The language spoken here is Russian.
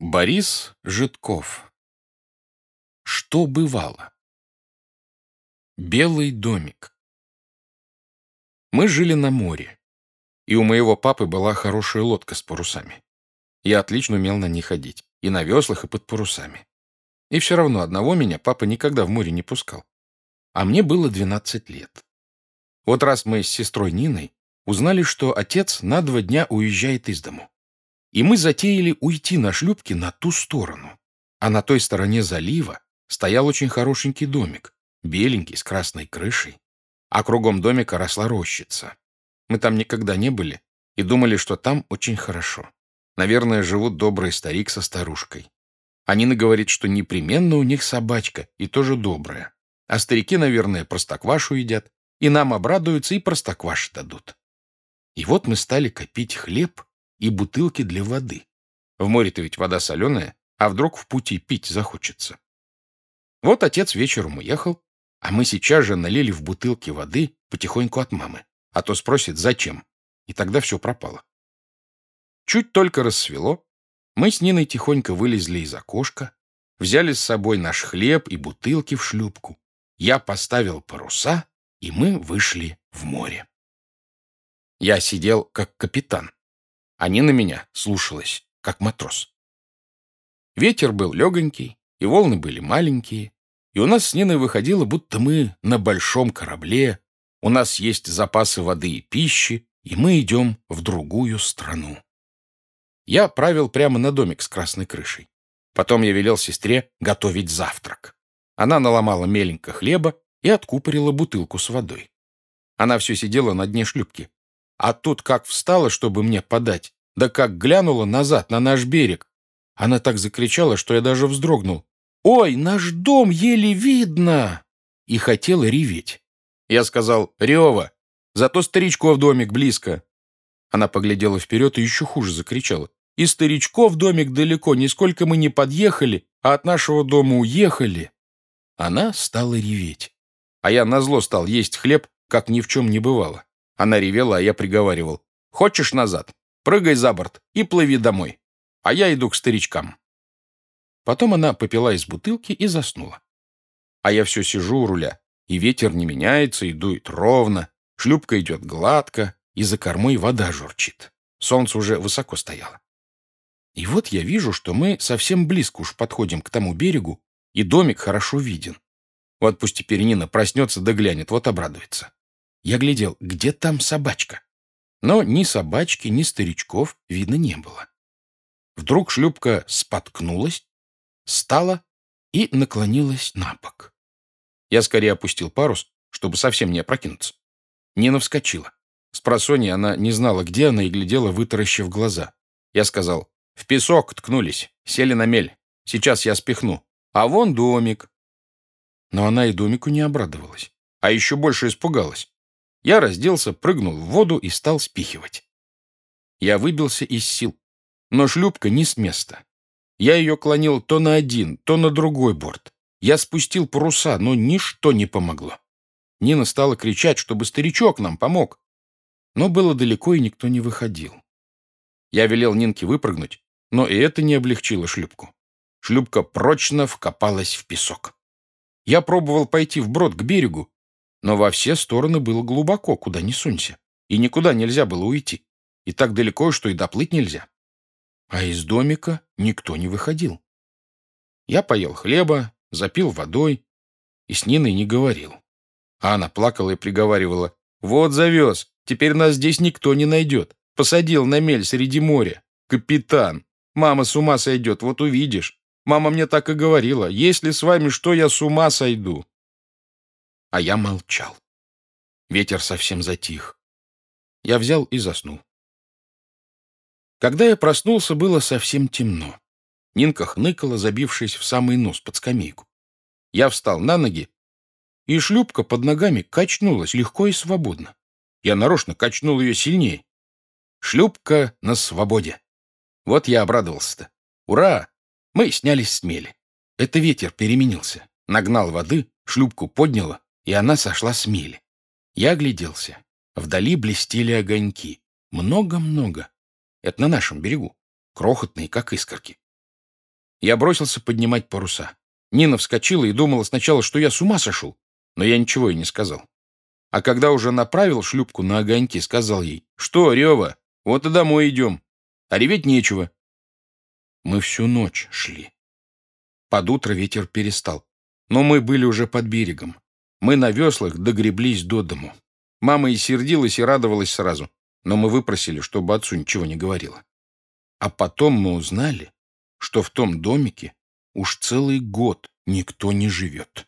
Борис Житков. Что бывало? Белый домик. Мы жили на море, и у моего папы была хорошая лодка с парусами. Я отлично умел на ней ходить, и на веслах, и под парусами. И все равно одного меня папа никогда в море не пускал. А мне было 12 лет. Вот раз мы с сестрой Ниной узнали, что отец на два дня уезжает из дому. И мы затеяли уйти на шлюпке на ту сторону. А на той стороне залива стоял очень хорошенький домик, беленький, с красной крышей. А кругом домика росла рощица. Мы там никогда не были и думали, что там очень хорошо. Наверное, живут добрый старик со старушкой. Анина говорит, что непременно у них собачка, и тоже добрая. А старики, наверное, простоквашу едят, и нам обрадуются, и простокваши дадут. И вот мы стали копить хлеб и бутылки для воды. В море-то ведь вода соленая, а вдруг в пути пить захочется. Вот отец вечером уехал, а мы сейчас же налили в бутылки воды потихоньку от мамы, а то спросит, зачем, и тогда все пропало. Чуть только рассвело, мы с Ниной тихонько вылезли из окошка, взяли с собой наш хлеб и бутылки в шлюпку. Я поставил паруса, и мы вышли в море. Я сидел как капитан. Они на меня слушалась, как матрос. Ветер был легонький, и волны были маленькие, и у нас с Ниной выходило, будто мы на большом корабле, у нас есть запасы воды и пищи, и мы идем в другую страну. Я правил прямо на домик с красной крышей. Потом я велел сестре готовить завтрак. Она наломала меленько хлеба и откупорила бутылку с водой. Она все сидела на дне шлюпки, а тут как встала, чтобы мне подать, да как глянула назад, на наш берег. Она так закричала, что я даже вздрогнул. «Ой, наш дом еле видно!» И хотела реветь. Я сказал «Рева, зато старичков домик близко». Она поглядела вперед и еще хуже закричала. «И старичков домик далеко, нисколько мы не подъехали, а от нашего дома уехали». Она стала реветь. А я назло стал есть хлеб, как ни в чем не бывало. Она ревела, а я приговаривал. «Хочешь назад? Прыгай за борт и плыви домой. А я иду к старичкам». Потом она попила из бутылки и заснула. А я все сижу у руля, и ветер не меняется и дует ровно, шлюпка идет гладко, и за кормой вода журчит. Солнце уже высоко стояло. И вот я вижу, что мы совсем близко уж подходим к тому берегу, и домик хорошо виден. Вот пусть теперь Нина проснется да глянет, вот обрадуется. Я глядел, где там собачка? Но ни собачки, ни старичков видно не было. Вдруг шлюпка споткнулась, стала и наклонилась на бок. Я скорее опустил парус, чтобы совсем не опрокинуться. Нина вскочила. С просонья она не знала, где она, и глядела, вытаращив глаза. Я сказал, в песок ткнулись, сели на мель. Сейчас я спихну. А вон домик. Но она и домику не обрадовалась, а еще больше испугалась. Я разделся, прыгнул в воду и стал спихивать. Я выбился из сил, но шлюпка не с места. Я ее клонил то на один, то на другой борт. Я спустил паруса, но ничто не помогло. Нина стала кричать, чтобы старичок нам помог. Но было далеко, и никто не выходил. Я велел Нинке выпрыгнуть, но и это не облегчило шлюпку. Шлюпка прочно вкопалась в песок. Я пробовал пойти вброд к берегу, но во все стороны было глубоко, куда ни сунься, и никуда нельзя было уйти, и так далеко, что и доплыть нельзя. А из домика никто не выходил. Я поел хлеба, запил водой и с Ниной не говорил. А она плакала и приговаривала, «Вот завез, теперь нас здесь никто не найдет. Посадил на мель среди моря. Капитан, мама с ума сойдет, вот увидишь. Мама мне так и говорила, если с вами что, я с ума сойду. А я молчал. Ветер совсем затих. Я взял и заснул. Когда я проснулся, было совсем темно. Нинка хныкала, забившись в самый нос под скамейку. Я встал на ноги, и шлюпка под ногами качнулась легко и свободно. Я нарочно качнул ее сильнее. Шлюпка на свободе. Вот я обрадовался-то. Ура! Мы снялись с мели. Это ветер переменился. Нагнал воды, шлюпку подняло, и она сошла с мели. Я огляделся. Вдали блестели огоньки. Много-много. Это на нашем берегу. Крохотные, как искорки. Я бросился поднимать паруса. Нина вскочила и думала сначала, что я с ума сошел, но я ничего ей не сказал. А когда уже направил шлюпку на огоньки, сказал ей, «Что, Рева, вот и домой идем. А реветь нечего». Мы всю ночь шли. Под утро ветер перестал. Но мы были уже под берегом. Мы на веслах догреблись до дому. Мама и сердилась, и радовалась сразу. Но мы выпросили, чтобы отцу ничего не говорила. А потом мы узнали, что в том домике уж целый год никто не живет.